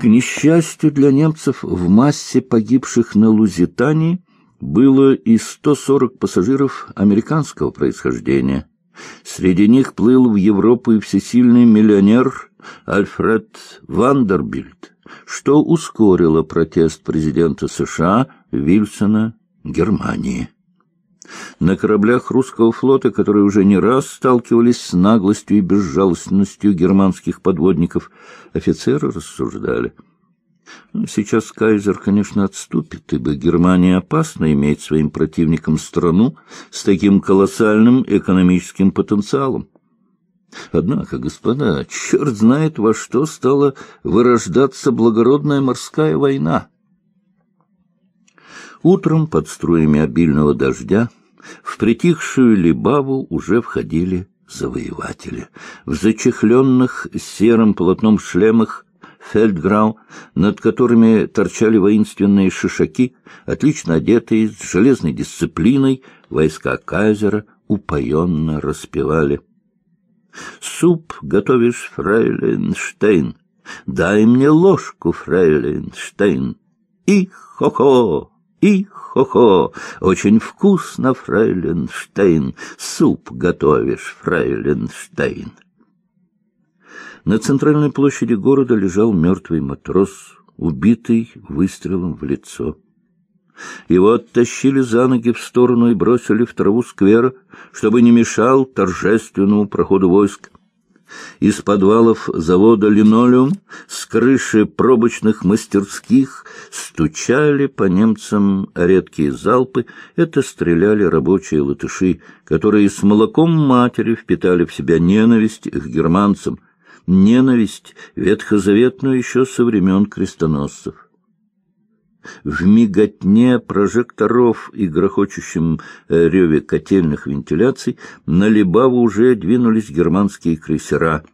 К несчастью для немцев, в массе погибших на Лузитании было и 140 пассажиров американского происхождения. Среди них плыл в Европу и всесильный миллионер Альфред Вандербильд, что ускорило протест президента США Вильсона Германии. На кораблях русского флота, которые уже не раз сталкивались с наглостью и безжалостностью германских подводников, офицеры рассуждали — сейчас кайзер, конечно, отступит, ибо Германия опасно иметь своим противником страну с таким колоссальным экономическим потенциалом. Однако, господа, черт знает, во что стала вырождаться благородная морская война. Утром под струями обильного дождя в притихшую Либаву уже входили завоеватели. В зачехленных серым полотном шлемах фельдграу, над которыми торчали воинственные шишаки, отлично одетые, с железной дисциплиной, войска кайзера упоенно распевали. «Суп готовишь, фрейленштейн? Дай мне ложку, фрейленштейн!» «И хо-хо! И хо-хо! Очень вкусно, фрейленштейн! Суп готовишь, фрейленштейн!» На центральной площади города лежал мертвый матрос, убитый выстрелом в лицо. Его оттащили за ноги в сторону и бросили в траву сквера, чтобы не мешал торжественному проходу войск. Из подвалов завода «Линолеум» с крыши пробочных мастерских стучали по немцам редкие залпы. Это стреляли рабочие латыши, которые с молоком матери впитали в себя ненависть к германцам, ненависть ветхозаветную еще со времен крестоносцев. В миготне прожекторов и грохочущем э, реве котельных вентиляций на Либаву уже двинулись германские крейсера.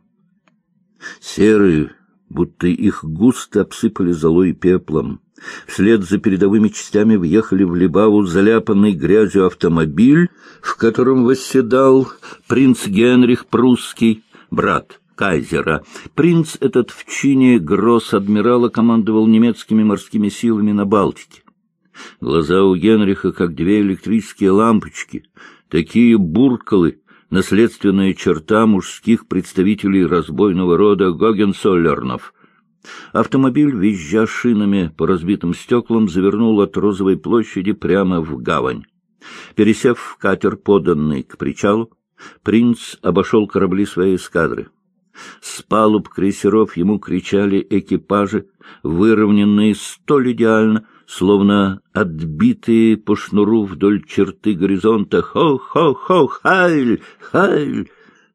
Серые, будто их густо обсыпали золой и пеплом. Вслед за передовыми частями въехали в Либаву заляпанный грязью автомобиль, в котором восседал принц Генрих Прусский, брат кайзера. Принц этот в чине гросс-адмирала командовал немецкими морскими силами на Балтике. Глаза у Генриха, как две электрические лампочки, такие буркалы, наследственная черта мужских представителей разбойного рода Гогенсоллернов. Автомобиль, визжа шинами по разбитым стеклам, завернул от Розовой площади прямо в гавань. Пересев в катер, поданный к причалу, принц обошел корабли своей эскадры. С палуб крейсеров ему кричали экипажи, выровненные столь идеально, словно отбитые по шнуру вдоль черты горизонта. «Хо-хо-хо! Хайль! Хайль!»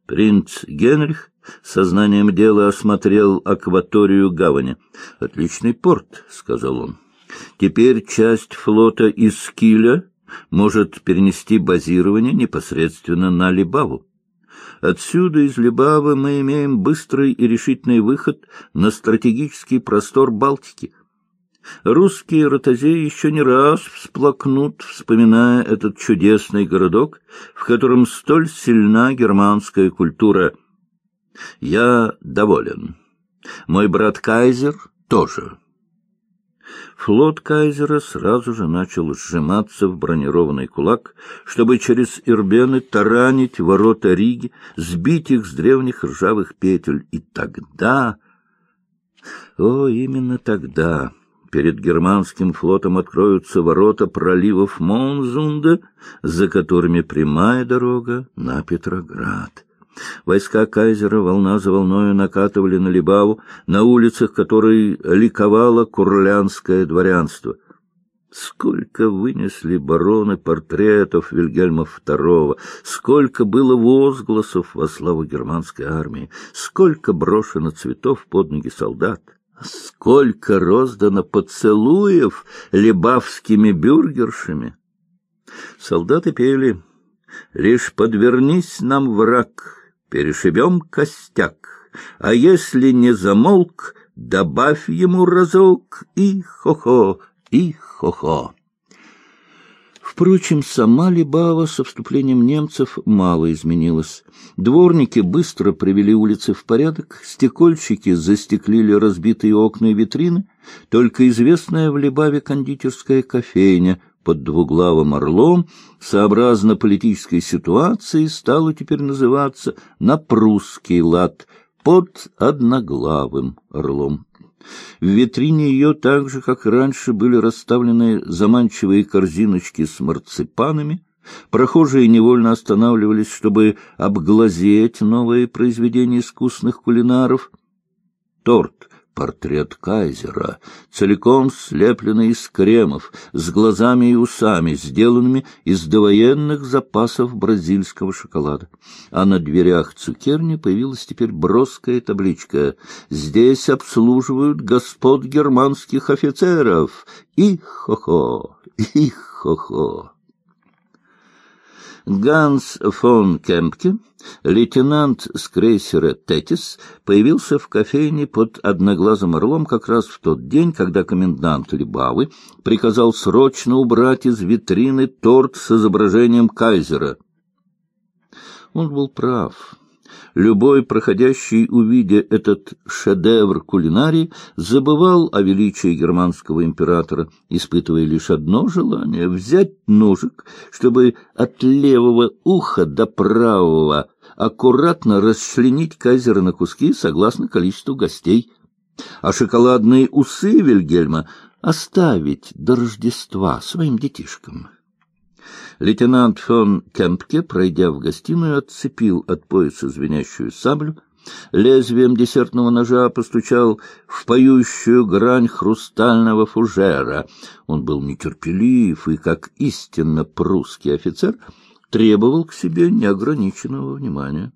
Принц Генрих сознанием дела осмотрел акваторию гавани. «Отличный порт», — сказал он. «Теперь часть флота из Киля может перенести базирование непосредственно на Либаву. Отсюда, из Либавы, мы имеем быстрый и решительный выход на стратегический простор Балтики. Русские ротозеи еще не раз всплакнут, вспоминая этот чудесный городок, в котором столь сильна германская культура. Я доволен. Мой брат Кайзер тоже. Флот Кайзера сразу же начал сжиматься в бронированный кулак, чтобы через Ирбены таранить ворота Риги, сбить их с древних ржавых петель. И тогда... О, именно тогда перед германским флотом откроются ворота проливов Монзунда, за которыми прямая дорога на Петроград. Войска кайзера волна за волною накатывали на Либаву, на улицах которой ликовало курлянское дворянство. Сколько вынесли бароны портретов Вильгельма II, сколько было возгласов во славу германской армии, сколько брошено цветов под ноги солдат, сколько роздано поцелуев либавскими бюргершами. Солдаты пели «Лишь подвернись нам, враг, перешибем костяк, а если не замолк, добавь ему разок и хо-хо, и хо-хо. Впрочем, сама Либава со вступлением немцев мало изменилась. Дворники быстро привели улицы в порядок, стекольщики застеклили разбитые окна и витрины, только известная в Либаве кондитерская кофейня под двуглавым орлом, сообразно политической ситуации, стала теперь называться на прусский лад под одноглавым орлом. В витрине ее так же, как раньше, были расставлены заманчивые корзиночки с марципанами. Прохожие невольно останавливались, чтобы обглазеть новые произведения искусных кулинаров. Торт портрет кайзера, целиком слепленный из кремов, с глазами и усами, сделанными из довоенных запасов бразильского шоколада. А на дверях цукерни появилась теперь броская табличка «Здесь обслуживают господ германских офицеров». Их-хо-хо! Их-хо-хо! Ганс фон Кемпке, лейтенант с крейсера «Тетис», появился в кофейне под одноглазым орлом как раз в тот день, когда комендант Либавы приказал срочно убрать из витрины торт с изображением кайзера. Он был прав. Любой проходящий, увидя этот шедевр кулинарии, забывал о величии германского императора, испытывая лишь одно желание — взять ножик, чтобы от левого уха до правого аккуратно расчленить кайзера на куски согласно количеству гостей, а шоколадные усы Вильгельма оставить до Рождества своим детишкам. Лейтенант фон Кемпке, пройдя в гостиную, отцепил от пояса звенящую саблю, лезвием десертного ножа постучал в поющую грань хрустального фужера. Он был нетерпелив и, как истинно прусский офицер, требовал к себе неограниченного внимания.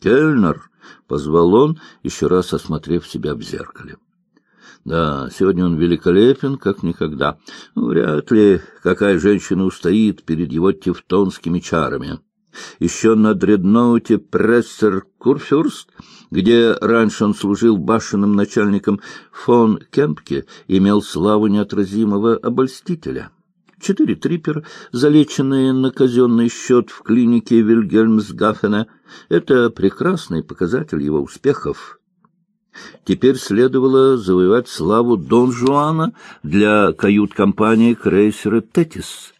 «Кельнер!» — позвал он, еще раз осмотрев себя в зеркале. Да, сегодня он великолепен, как никогда. Вряд ли какая женщина устоит перед его тевтонскими чарами. Еще на дредноуте прессер Курфюрст, где раньше он служил башенным начальником фон Кемпке, имел славу неотразимого обольстителя. Четыре трипера, залеченные на казенный счет в клинике Вильгельмсгафена, — это прекрасный показатель его успехов Теперь следовало завоевать славу Дон Жуана для кают-компании крейсера «Тетис».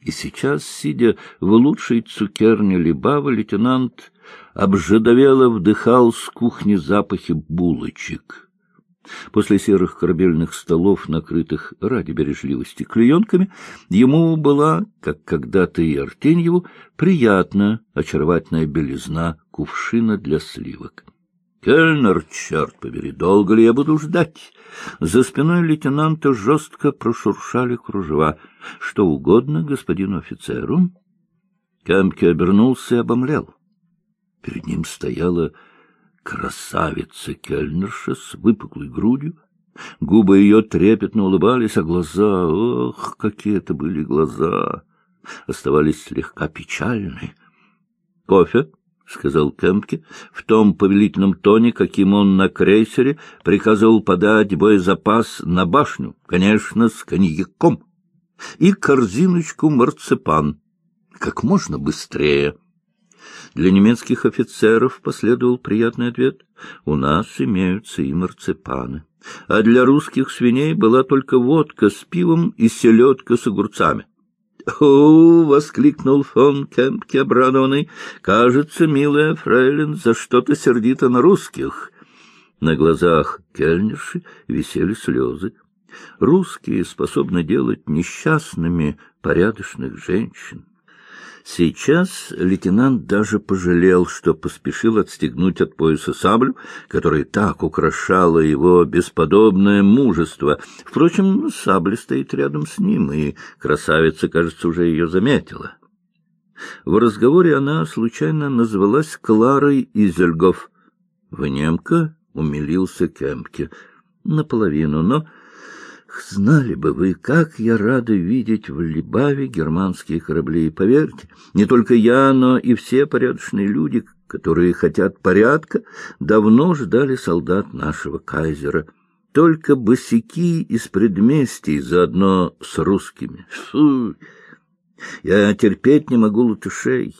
И сейчас, сидя в лучшей цукерне Либава, лейтенант обжидовело вдыхал с кухни запахи булочек. После серых корабельных столов, накрытых ради бережливости клеенками, ему была, как когда-то и Артеньеву, приятна очаровательная белизна кувшина для сливок. Кельнер, черт побери, долго ли я буду ждать? За спиной лейтенанта жестко прошуршали кружева. Что угодно господину офицеру. Кемпке обернулся и обомлел. Перед ним стояла красавица кельнерша с выпуклой грудью. Губы ее трепетно улыбались, а глаза, ох, какие это были глаза, оставались слегка печальны. — Кофе? — сказал Кемпке, в том повелительном тоне, каким он на крейсере приказывал подать боезапас на башню, конечно, с коньяком, и корзиночку марципан, как можно быстрее. Для немецких офицеров последовал приятный ответ. У нас имеются и марципаны. А для русских свиней была только водка с пивом и селедка с огурцами. «О!» — воскликнул фон Кемпке обрадованный. «Кажется, милая фрейлин за что-то сердито на русских». На глазах кельнерши висели слезы. Русские способны делать несчастными порядочных женщин. Сейчас лейтенант даже пожалел, что поспешил отстегнуть от пояса саблю, которая так украшала его бесподобное мужество. Впрочем, сабля стоит рядом с ним, и красавица, кажется, уже ее заметила. В разговоре она случайно назвалась Кларой Изельгов. В немка умилился Кемпке наполовину, но Знали бы вы, как я рада видеть в Либаве германские корабли. И поверьте, не только я, но и все порядочные люди, которые хотят порядка, давно ждали солдат нашего кайзера. Только босики из предместий заодно с русскими. Фу! Я терпеть не могу латышей.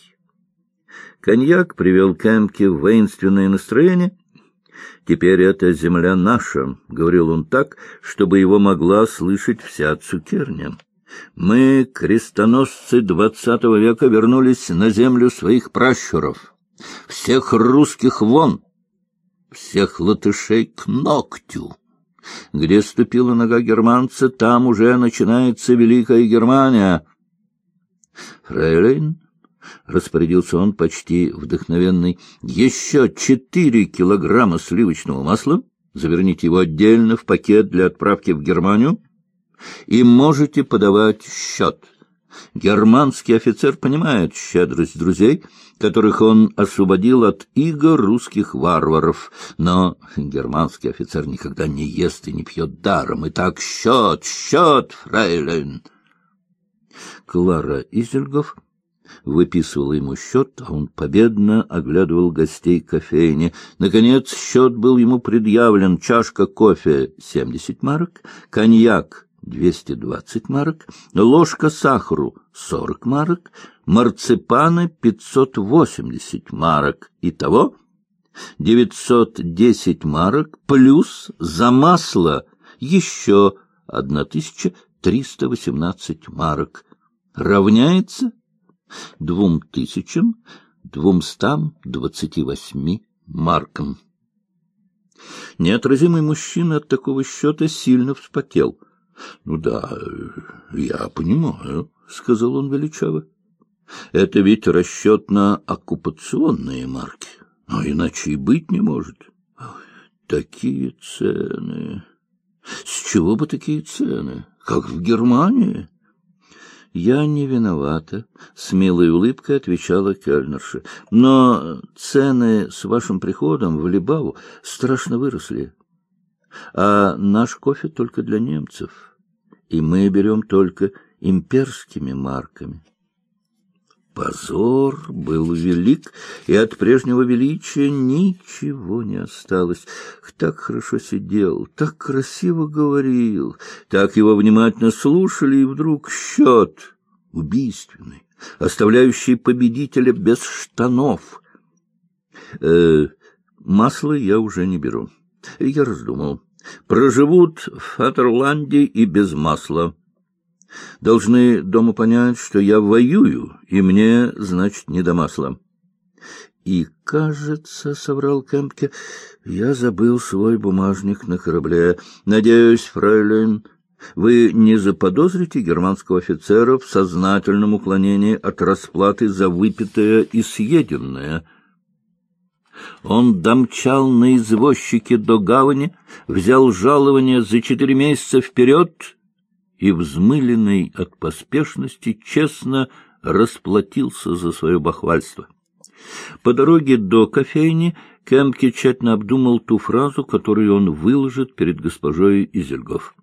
Коньяк привел Кэмки в воинственное настроение. «Теперь эта земля наша», — говорил он так, чтобы его могла слышать вся цукерня. «Мы, крестоносцы двадцатого века, вернулись на землю своих пращуров. Всех русских вон, всех латышей к ногтю». Где ступила нога германца, там уже начинается Великая Германия. Фрейлин, — распорядился он почти вдохновенный, — еще четыре килограмма сливочного масла, заверните его отдельно в пакет для отправки в Германию, и можете подавать счет. Германский офицер понимает щедрость друзей, которых он освободил от игр русских варваров, но германский офицер никогда не ест и не пьет даром. Итак, счет, счет, фрейлин! Клара Изельгов выписывала ему счет, а он победно оглядывал гостей кофейни. Наконец счет был ему предъявлен. Чашка кофе — семьдесят марок, коньяк — двести двадцать марок, ложка сахару — сорок марок, марципаны — пятьсот восемьдесят марок. Итого девятьсот десять марок плюс за масло еще одна тысяча триста восемнадцать марок равняется двум тысячам двумстам двадцати восьми маркам. Неотразимый мужчина от такого счета сильно вспотел. — Ну да, я понимаю, — сказал он величаво. — Это ведь расчет на оккупационные марки, а иначе и быть не может. Такие цены... С чего бы такие цены? Как в Германии? «Я не виновата», — с милой улыбкой отвечала кельнерша. «Но цены с вашим приходом в Либаву страшно выросли. А наш кофе только для немцев, и мы берем только имперскими марками». Позор был велик, и от прежнего величия ничего не осталось. Так хорошо сидел, так красиво говорил, так его внимательно слушали, и вдруг счет убийственный, оставляющий победителя без штанов. Э, масло я уже не беру. Я раздумал. Проживут в Фатерланде и без масла. Должны дома понять, что я воюю, и мне, значит, не до масла. И, кажется, — соврал Кемпке, — я забыл свой бумажник на корабле. Надеюсь, фрейлин, вы не заподозрите германского офицера в сознательном уклонении от расплаты за выпитое и съеденное. Он домчал на извозчике до гавани, взял жалование за четыре месяца вперед и, взмыленный от поспешности, честно расплатился за свое бахвальство. По дороге до кофейни Кемке тщательно обдумал ту фразу, которую он выложит перед госпожой Изельгов.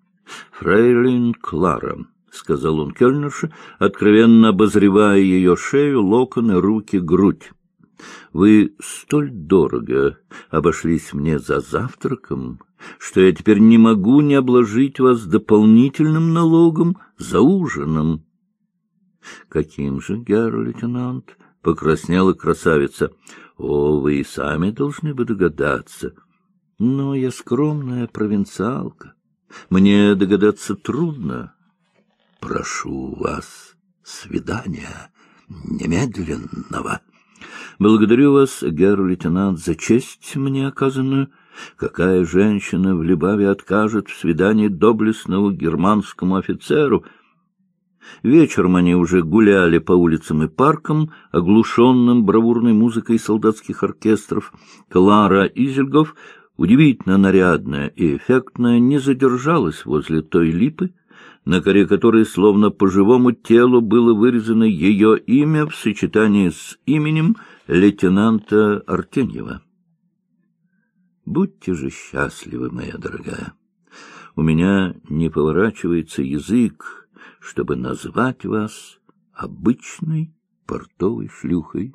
«Фрейлин Клара», — сказал он кельнерше, откровенно обозревая ее шею, локоны, руки, грудь. «Вы столь дорого обошлись мне за завтраком, что я теперь не могу не обложить вас дополнительным налогом за ужином. — Каким же, герр-лейтенант? — покраснела красавица. — О, вы и сами должны бы догадаться. Но я скромная провинциалка. Мне догадаться трудно. Прошу вас свидания немедленного. Благодарю вас, герр-лейтенант, за честь мне оказанную. Какая женщина в Либаве откажет в свидании доблестному германскому офицеру? Вечером они уже гуляли по улицам и паркам, оглушенным бравурной музыкой солдатских оркестров. Клара Изельгов, удивительно нарядная и эффектная, не задержалась возле той липы, на коре которой словно по живому телу было вырезано ее имя в сочетании с именем лейтенанта Артеньева. Будьте же счастливы, моя дорогая. У меня не поворачивается язык, чтобы назвать вас обычной портовой шлюхой.